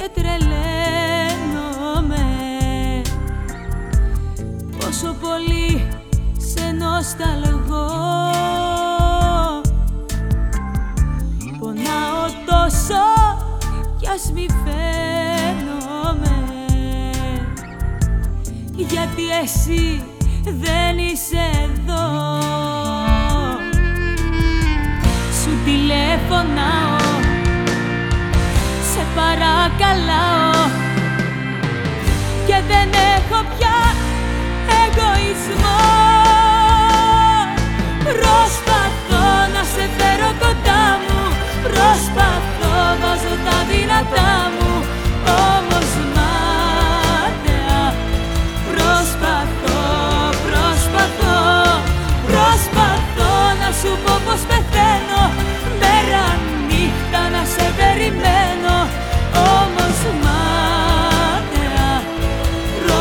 και τρελαίνομαι. Πόσο πολύ σε νοσταλγώ. Πονάω τόσο κι ας μη φαίνομαι. Γιατί εσύ δεν είσαι εδώ. Σου τηλέφωνα παρακαλάω Και δεν έχω πια εγωισμό. Προσπαθώ να σε φέρω κοντά μου. Προσπαθώ, βάζω τα δυνατά μου. Όμως μάταια Προσπαθώ, προσπαθώ. Προσπαθώ να σου πω πως πεθαίνω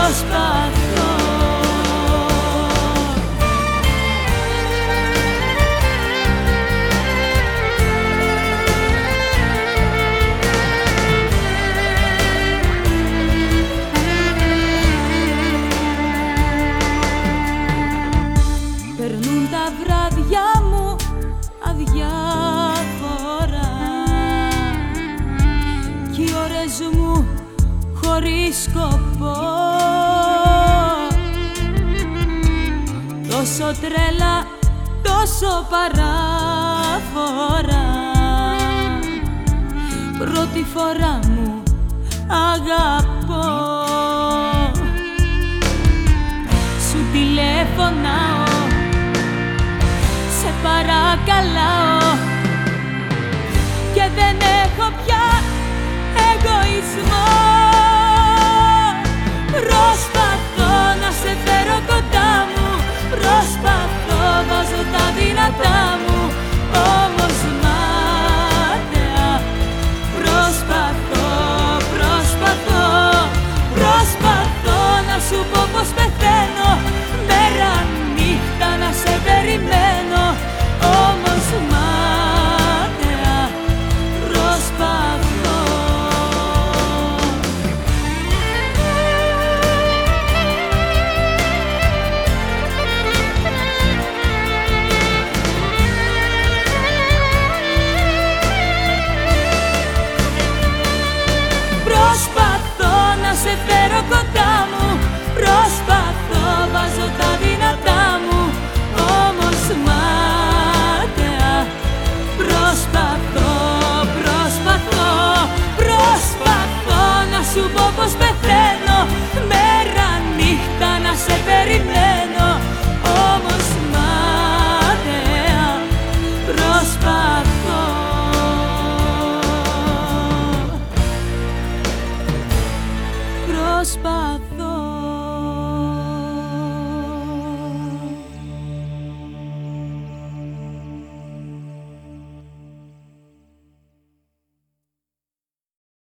Προσπαθώ Περνούν τα βράδια μου αδιάφορα Κι οι ώρες μου χωρίς σκοπό τρέλα, τόσο παράφορα. Πρώτη φορά μου αγαπώ. Σου τηλεφωνάω Σε παρακαλάω Και δεν έχω πια εγωισμό πως πεθαίνω Μέρα νύχτα να σε περιμένω. Όμως μάταια προσπαθώ. Προσπαθώ.